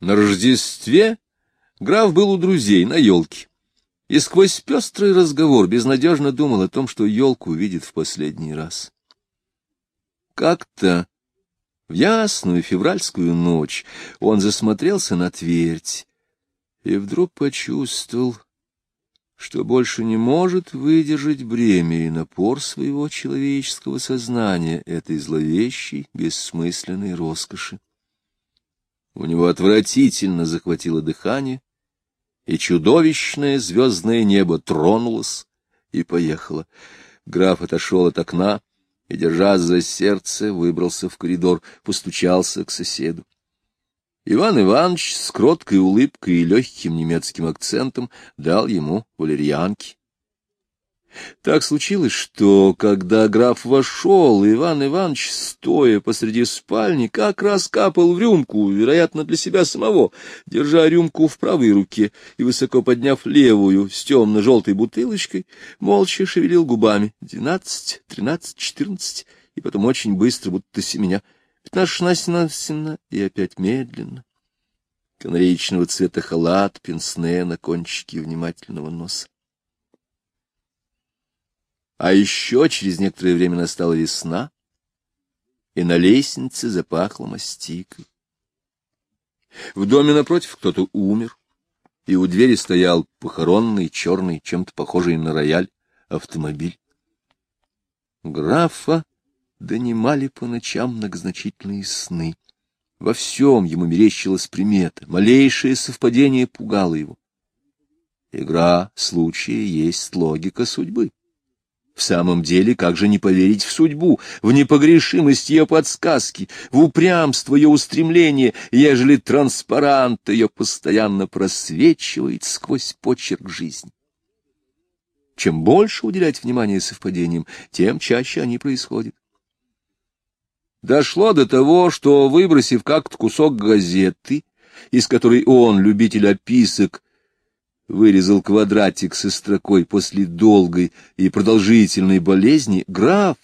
На Рождестве граф был у друзей на елке, и сквозь пестрый разговор безнадежно думал о том, что елку увидит в последний раз. Как-то в ясную февральскую ночь он засмотрелся на твердь и вдруг почувствовал, что больше не может выдержать бремя и напор своего человеческого сознания этой зловещей, бессмысленной роскоши. У него отвратительно захватило дыхание, и чудовищное звездное небо тронулось и поехало. Граф отошел от окна и, держась за сердце, выбрался в коридор, постучался к соседу. Иван Иванович с кроткой улыбкой и легким немецким акцентом дал ему валерьянки. Так случилось, что, когда граф вошел, Иван Иванович, стоя посреди спальни, как раз капал в рюмку, вероятно, для себя самого, держа рюмку в правой руке и высоко подняв левую с темно-желтой бутылочкой, молча шевелил губами. Двенадцать, тринадцать, четырнадцать, и потом очень быстро, будто семеня. Пятнадцать, шестнадцать, семнадцать, и опять медленно. Канареечного цвета халат, пенсне на кончике внимательного носа. А еще через некоторое время настала весна, и на лестнице запахло мастикой. В доме напротив кто-то умер, и у двери стоял похоронный, черный, чем-то похожий на рояль, автомобиль. Графа донимали по ночам многозначительные сны. Во всем ему мерещилась примета, малейшее совпадение пугало его. Игра случая есть логика судьбы. В самом деле, как же не поверить в судьбу, в непогрешимость ее подсказки, в упрямство ее устремления, ежели транспарант ее постоянно просвечивает сквозь почерк жизни? Чем больше уделять внимание совпадениям, тем чаще они происходят. Дошло до того, что, выбросив как-то кусок газеты, из которой он, любитель описок, вырезал квадратик со строкой после долгой и продолжительной болезни, граф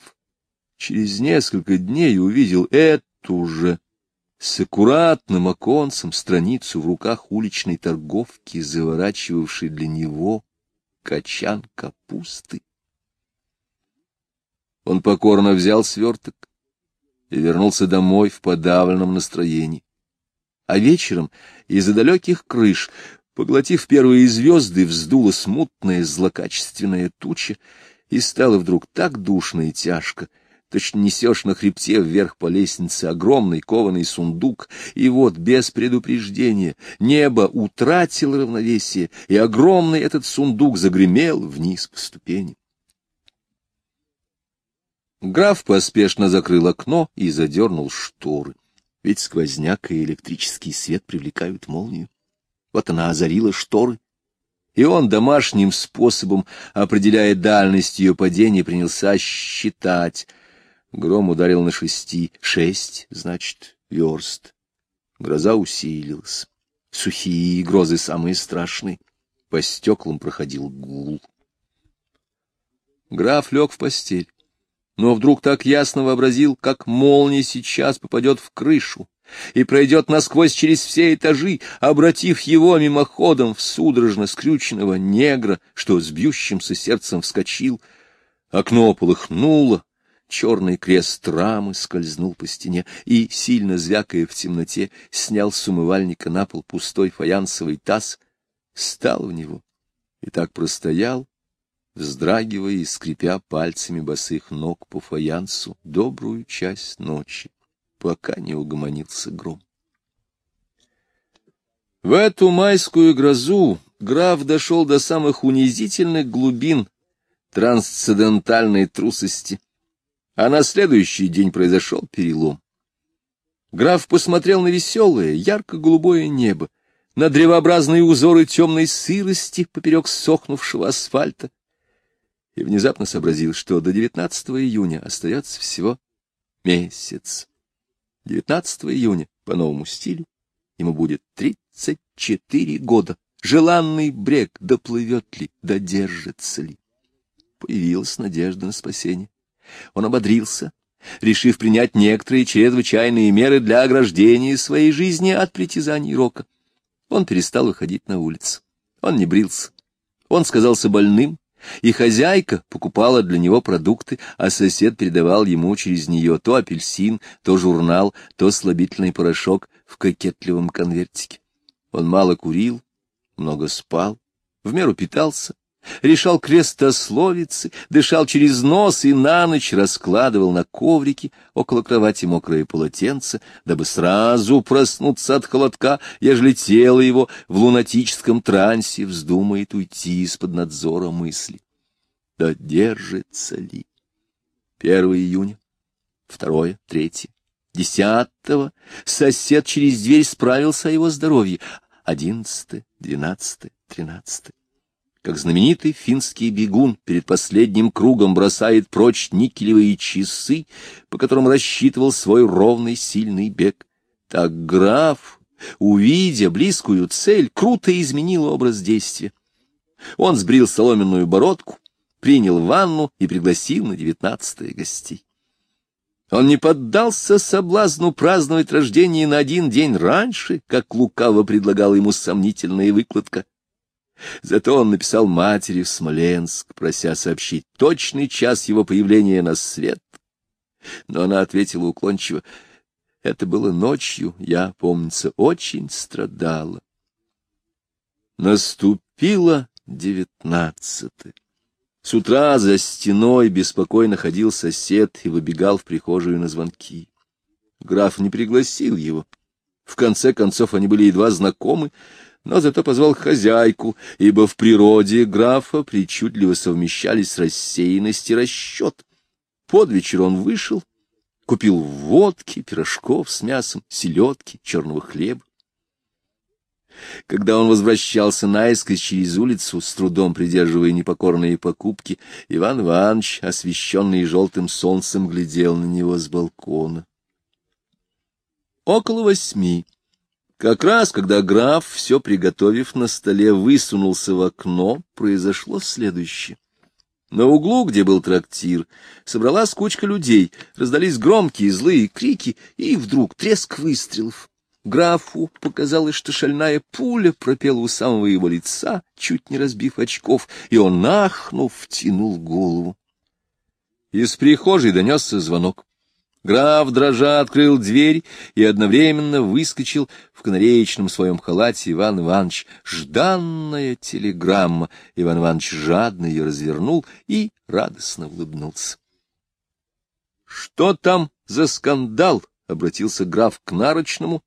через несколько дней увидел эту же с аккуратным оконцем страницу в руках уличной торговки, заворачивавшей для него качан капусты. Он покорно взял сверток и вернулся домой в подавленном настроении. А вечером из-за далеких крыш Поглотив первые звезды, вздула смутная злокачественная туча, и стало вдруг так душно и тяжко, точно несешь на хребте вверх по лестнице огромный кованый сундук, и вот без предупреждения небо утратило равновесие, и огромный этот сундук загремел вниз по ступени. Граф поспешно закрыл окно и задернул шторы, ведь сквозняк и электрический свет привлекают молнию. Вот она озарила шторы, и он домашним способом, определяя дальность ее падения, принялся считать. Гром ударил на шести. Шесть, значит, верст. Гроза усилилась. Сухие грозы самые страшные. По стеклам проходил гул. Граф лег в постель, но вдруг так ясно вообразил, как молния сейчас попадет в крышу, и пройдет насквозь через все этажи, обратив его мимоходом в судорожно скрюченного негра, что с бьющимся сердцем вскочил. Окно полыхнуло, черный крест рамы скользнул по стене и, сильно звякая в темноте, снял с умывальника на пол пустой фаянсовый таз, стал в него и так простоял, вздрагивая и скрипя пальцами босых ног по фаянсу добрую часть ночи пока не угомонился гром. В эту майскую грозу граф дошел до самых унизительных глубин трансцендентальной трусости, а на следующий день произошел перелом. Граф посмотрел на веселое, ярко-голубое небо, на древообразные узоры темной сырости поперек сохнувшего асфальта, и внезапно сообразил, что до 19 июня остается всего месяц. 19 июня по новому стилю ему будет 34 года. Желанный брег доплывет ли, додержится ли? Появилась надежда на спасение. Он ободрился решив принять некоторые чрезвычайные меры для ограждения своей жизни от притязаний Рока. Он перестал выходить на улицу. Он не брился. Он сказался больным, и хозяйка покупала для него продукты, а сосед передавал ему через нее то апельсин, то журнал, то слабительный порошок в кокетливом конвертике. Он мало курил, много спал, в меру питался, решал крестословицы, дышал через нос и на ночь раскладывал на коврике около кровати мокрое полотенце, дабы сразу проснуться от холодка, ежели тело его в лунатическом трансе вздумает уйти из-под надзора мысли. Да держится ли? 1 июня, 2, 3, 10 сосед через дверь справился о его здоровье, 11, 12, 13 как знаменитый финский бегун перед последним кругом бросает прочь никелевые часы, по которым рассчитывал свой ровный сильный бег. Так граф, увидя близкую цель, круто изменил образ действия. Он сбрил соломенную бородку, принял ванну и пригласил на девятнадцатое гостей. Он не поддался соблазну праздновать рождение на один день раньше, как лукаво предлагала ему сомнительная выкладка. Зато он написал матери в Смоленск, прося сообщить точный час его появления на свет. Но она ответила уклончиво, это было ночью, я, помнится, очень страдала. Наступило девятнадцатое. С утра за стеной беспокойно ходил сосед и выбегал в прихожую на звонки. Граф не пригласил его. В конце концов, они были едва знакомы, но зато позвал хозяйку, ибо в природе графа причудливо совмещались рассеянность и расчет. Под вечер он вышел, купил водки, пирожков с мясом, селедки, черного хлеба. Когда он возвращался наискось через улицу, с трудом придерживая непокорные покупки, Иван Иванович, освещенный желтым солнцем, глядел на него с балкона. Около восьми как раз, когда граф, все приготовив на столе, высунулся в окно, произошло следующее. На углу, где был трактир, собралась кучка людей, раздались громкие злые крики, и вдруг треск выстрелов. Графу показалось, что шальная пуля пропела у самого его лица, чуть не разбив очков, и он, нахнув, втянул голову. Из прихожей донесся звонок. Граф, дрожа, открыл дверь и одновременно выскочил в канареечном своем халате Иван Иванович. Жданная телеграмма. Иван Иванович жадно ее развернул и радостно улыбнулся. — Что там за скандал? — обратился граф к нарочному,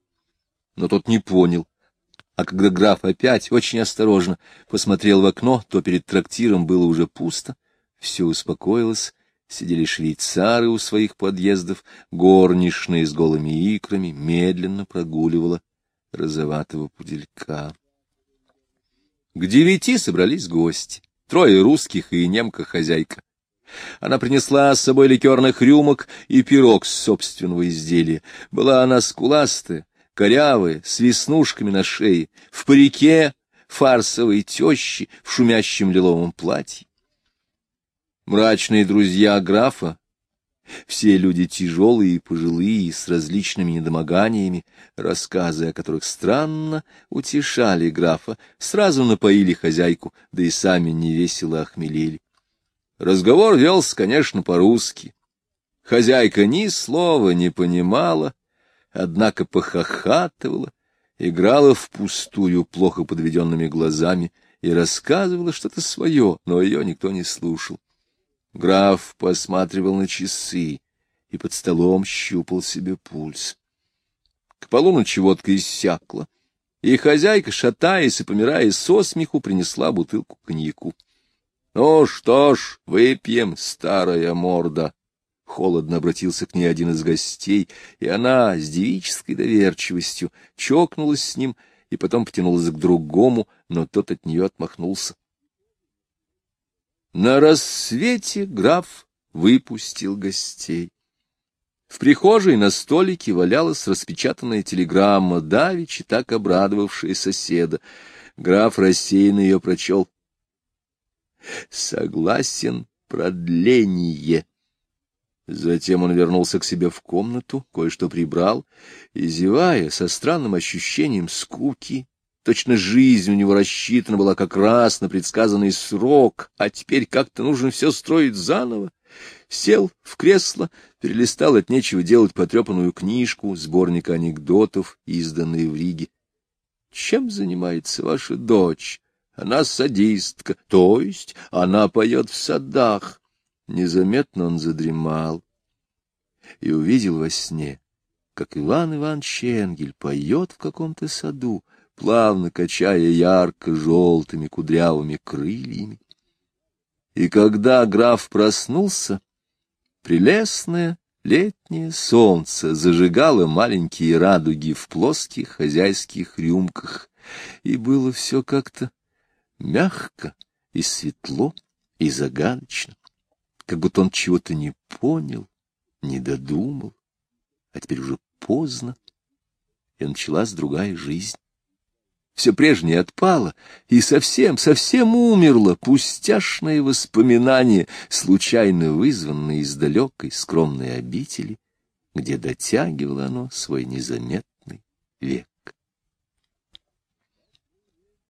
но тот не понял. А когда граф опять очень осторожно посмотрел в окно, то перед трактиром было уже пусто, все успокоилось, Сидели швейцары у своих подъездов, горничная с голыми икрами медленно прогуливала розоватого пуделька. К девяти собрались гости, трое русских и немка-хозяйка. Она принесла с собой ликерных рюмок и пирог с собственного изделия. Была она скуластая, корявая, с веснушками на шее, в парике фарсовой тещи, в шумящем лиловом платье. Мрачные друзья графа, все люди тяжелые и пожилые, с различными недомоганиями, рассказы о которых странно утешали графа, сразу напоили хозяйку, да и сами невесело охмелели. Разговор велся, конечно, по-русски. Хозяйка ни слова не понимала, однако похохатывала, играла впустую плохо подведенными глазами и рассказывала что-то свое, но ее никто не слушал. Граф посматривал на часы и под столом щупал себе пульс. К полуночи водка иссякла, и хозяйка, шатаясь и помирая со смеху, принесла бутылку коньяку. — Ну что ж, выпьем, старая морда! — холодно обратился к ней один из гостей, и она с девической доверчивостью чокнулась с ним и потом потянулась к другому, но тот от нее отмахнулся. На рассвете граф выпустил гостей. В прихожей на столике валялась распечатанная телеграмма, давичи так обрадовавшая соседа. Граф рассеянно ее прочел. «Согласен продление». Затем он вернулся к себе в комнату, кое-что прибрал, и, зевая, со странным ощущением скуки, точно жизнь у него рассчитана была как раз на предсказанный срок, а теперь как-то нужно все строить заново, сел в кресло, перелистал от нечего делать потрепанную книжку, сборник анекдотов, изданные в Риге. Чем занимается ваша дочь? Она садистка, то есть она поет в садах. Незаметно он задремал и увидел во сне, как Иван Иванович Энгель поет в каком-то саду, плавно качая ярко-желтыми кудрявыми крыльями. И когда граф проснулся, прелестное летнее солнце зажигало маленькие радуги в плоских хозяйских рюмках, и было все как-то мягко и светло и загадочно как будто он чего-то не понял, не додумал, а теперь уже поздно, и началась другая жизнь. Все прежнее отпало, и совсем, совсем умерло пустяшное воспоминание, случайно вызванное из далекой скромной обители, где дотягивало оно свой незаметный век.